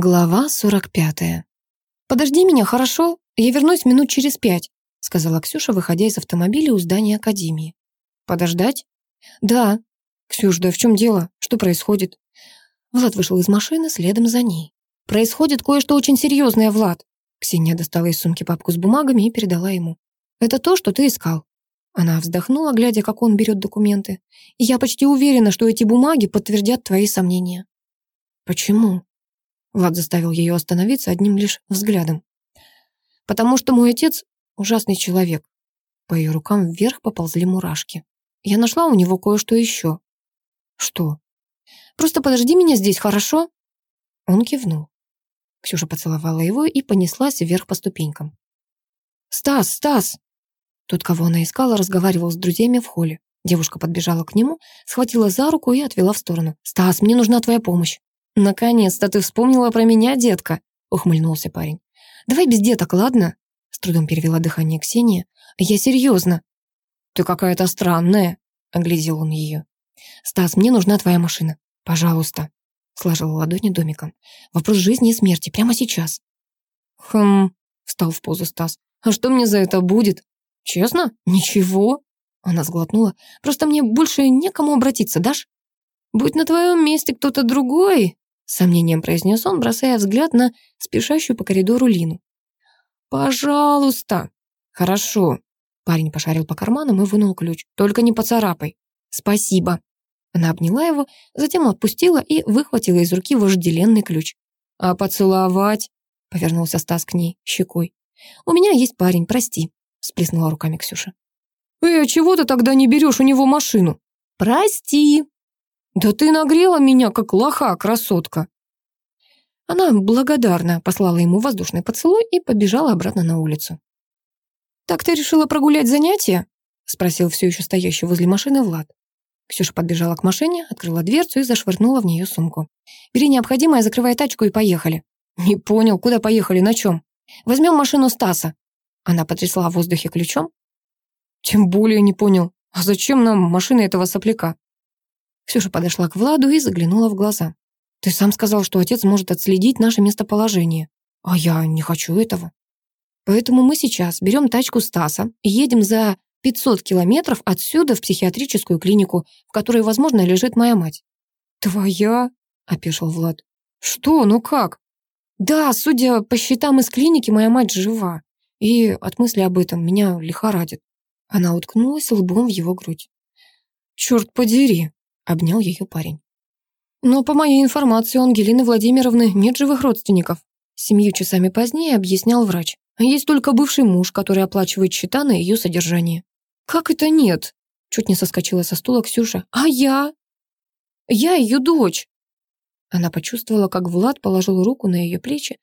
Глава 45. «Подожди меня, хорошо? Я вернусь минут через пять», сказала Ксюша, выходя из автомобиля у здания Академии. «Подождать?» «Да». «Ксюш, да в чем дело? Что происходит?» Влад вышел из машины следом за ней. «Происходит кое-что очень серьезное, Влад». Ксения достала из сумки папку с бумагами и передала ему. «Это то, что ты искал». Она вздохнула, глядя, как он берет документы. «И я почти уверена, что эти бумаги подтвердят твои сомнения». «Почему?» Влад заставил ее остановиться одним лишь взглядом. «Потому что мой отец ужасный человек». По ее рукам вверх поползли мурашки. «Я нашла у него кое-что еще». «Что?» «Просто подожди меня здесь, хорошо?» Он кивнул. Ксюша поцеловала его и понеслась вверх по ступенькам. «Стас, Стас!» Тот, кого она искала, разговаривал с друзьями в холле. Девушка подбежала к нему, схватила за руку и отвела в сторону. «Стас, мне нужна твоя помощь». «Наконец-то ты вспомнила про меня, детка», — ухмыльнулся парень. «Давай без деток, ладно?» С трудом перевела дыхание Ксения. «Я серьезно». «Ты какая-то странная», — оглядел он ее. «Стас, мне нужна твоя машина. Пожалуйста», — сложила ладони домиком. «Вопрос жизни и смерти прямо сейчас». «Хм», — встал в позу Стас. «А что мне за это будет? Честно? Ничего?» Она сглотнула. «Просто мне больше некому обратиться, дашь?» «Будь на твоем месте кто-то другой», сомнением произнес он, бросая взгляд на спешащую по коридору Лину. «Пожалуйста». «Хорошо». Парень пошарил по карманам и вынул ключ. «Только не поцарапай». «Спасибо». Она обняла его, затем отпустила и выхватила из руки вожделенный ключ. «А поцеловать?» — повернулся Стас к ней щекой. «У меня есть парень, прости», — сплеснула руками Ксюша. «Эй, а чего ты тогда не берешь у него машину?» «Прости», «Да ты нагрела меня, как лоха, красотка!» Она благодарно послала ему воздушный поцелуй и побежала обратно на улицу. «Так ты решила прогулять занятия?» — спросил все еще стоящий возле машины Влад. Ксюша подбежала к машине, открыла дверцу и зашвырнула в нее сумку. «Бери необходимое, закрывай тачку и поехали». «Не понял, куда поехали, на чем?» «Возьмем машину Стаса». Она потрясла в воздухе ключом. «Тем более не понял. А зачем нам машина этого сопляка?» Ксюша подошла к Владу и заглянула в глаза. «Ты сам сказал, что отец может отследить наше местоположение. А я не хочу этого. Поэтому мы сейчас берем тачку Стаса и едем за 500 километров отсюда в психиатрическую клинику, в которой, возможно, лежит моя мать». «Твоя?» — опешил Влад. «Что? Ну как?» «Да, судя по счетам из клиники, моя мать жива. И от мысли об этом меня лихорадит». Она уткнулась лбом в его грудь. «Черт подери!» Обнял ее парень. Но по моей информации у Ангелины Владимировны нет живых родственников. Семью часами позднее объяснял врач. Есть только бывший муж, который оплачивает счета на ее содержание. Как это нет? Чуть не соскочила со стула Ксюша. А я? Я ее дочь. Она почувствовала, как Влад положил руку на ее плечи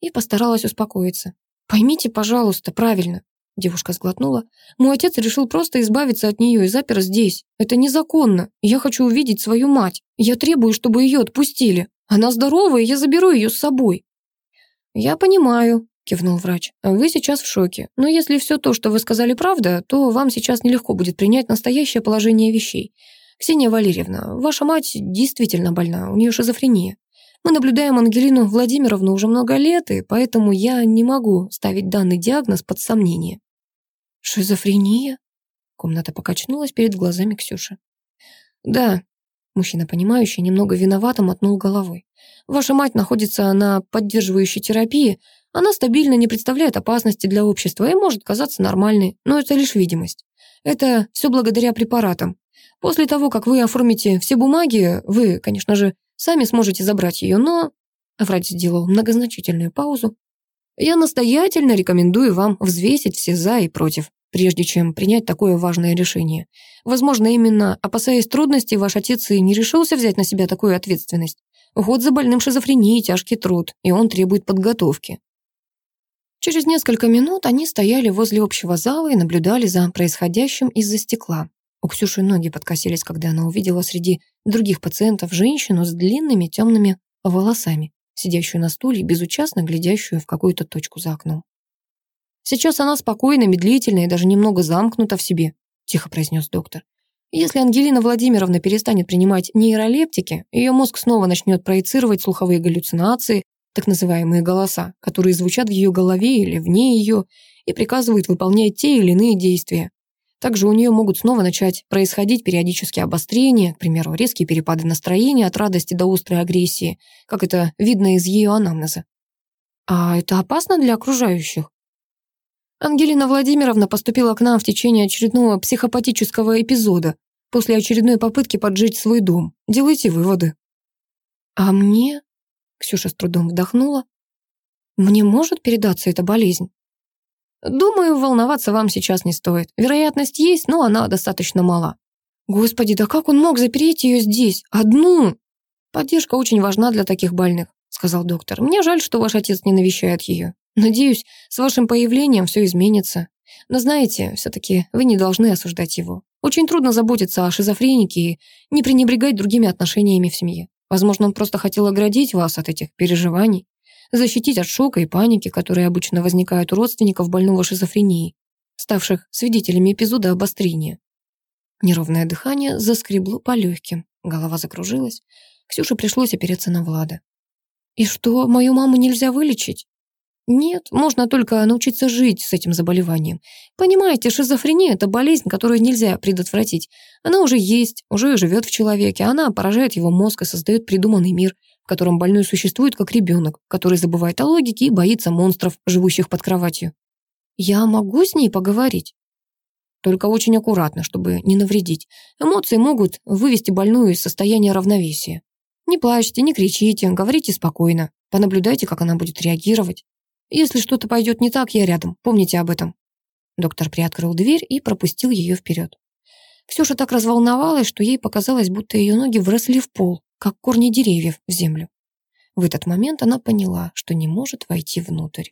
и постаралась успокоиться. Поймите, пожалуйста, правильно. Девушка сглотнула. «Мой отец решил просто избавиться от нее и запер здесь. Это незаконно. Я хочу увидеть свою мать. Я требую, чтобы ее отпустили. Она здорова, и я заберу ее с собой». «Я понимаю», — кивнул врач. «Вы сейчас в шоке. Но если все то, что вы сказали, правда, то вам сейчас нелегко будет принять настоящее положение вещей. Ксения Валерьевна, ваша мать действительно больна, у нее шизофрения. Мы наблюдаем Ангелину Владимировну уже много лет, и поэтому я не могу ставить данный диагноз под сомнение. «Шизофрения?» Комната покачнулась перед глазами Ксюши. «Да», мужчина, понимающий, немного виновато мотнул головой. «Ваша мать находится на поддерживающей терапии. Она стабильно не представляет опасности для общества и может казаться нормальной, но это лишь видимость. Это все благодаря препаратам. После того, как вы оформите все бумаги, вы, конечно же, сами сможете забрать ее, но...» Врач сделал многозначительную паузу. «Я настоятельно рекомендую вам взвесить все «за» и «против» прежде чем принять такое важное решение. Возможно, именно опасаясь трудностей, ваш отец и не решился взять на себя такую ответственность. Год за больным шизофренией – тяжкий труд, и он требует подготовки. Через несколько минут они стояли возле общего зала и наблюдали за происходящим из-за стекла. У Ксюши ноги подкосились, когда она увидела среди других пациентов женщину с длинными темными волосами, сидящую на стуле и безучастно глядящую в какую-то точку за окном. Сейчас она спокойна, медлительна и даже немного замкнута в себе», — тихо произнес доктор. «Если Ангелина Владимировна перестанет принимать нейролептики, ее мозг снова начнет проецировать слуховые галлюцинации, так называемые голоса, которые звучат в ее голове или вне ее и приказывают выполнять те или иные действия. Также у нее могут снова начать происходить периодические обострения, к примеру, резкие перепады настроения от радости до острой агрессии, как это видно из ее анамнеза. А это опасно для окружающих? Ангелина Владимировна поступила к нам в течение очередного психопатического эпизода, после очередной попытки поджечь свой дом. Делайте выводы. А мне? Ксюша с трудом вдохнула. Мне может передаться эта болезнь? Думаю, волноваться вам сейчас не стоит. Вероятность есть, но она достаточно мала. Господи, да как он мог запереть ее здесь? Одну? Поддержка очень важна для таких больных, сказал доктор. Мне жаль, что ваш отец не навещает ее. Надеюсь, с вашим появлением все изменится. Но знаете, все-таки вы не должны осуждать его. Очень трудно заботиться о шизофренике и не пренебрегать другими отношениями в семье. Возможно, он просто хотел оградить вас от этих переживаний защитить от шока и паники, которые обычно возникают у родственников больного шизофренией, ставших свидетелями эпизода обострения. Неровное дыхание заскребло по легким, голова закружилась. Ксюше пришлось опереться на Влада. «И что, мою маму нельзя вылечить?» «Нет, можно только научиться жить с этим заболеванием. Понимаете, шизофрения — это болезнь, которую нельзя предотвратить. Она уже есть, уже живет в человеке, она поражает его мозг и создает придуманный мир — в котором больной существует как ребенок, который забывает о логике и боится монстров, живущих под кроватью. Я могу с ней поговорить? Только очень аккуратно, чтобы не навредить. Эмоции могут вывести больную из состояния равновесия. Не плачьте, не кричите, говорите спокойно. Понаблюдайте, как она будет реагировать. Если что-то пойдет не так, я рядом. Помните об этом. Доктор приоткрыл дверь и пропустил ее вперед. Ксюша так разволновалась, что ей показалось, будто ее ноги вросли в пол как корни деревьев в землю. В этот момент она поняла, что не может войти внутрь.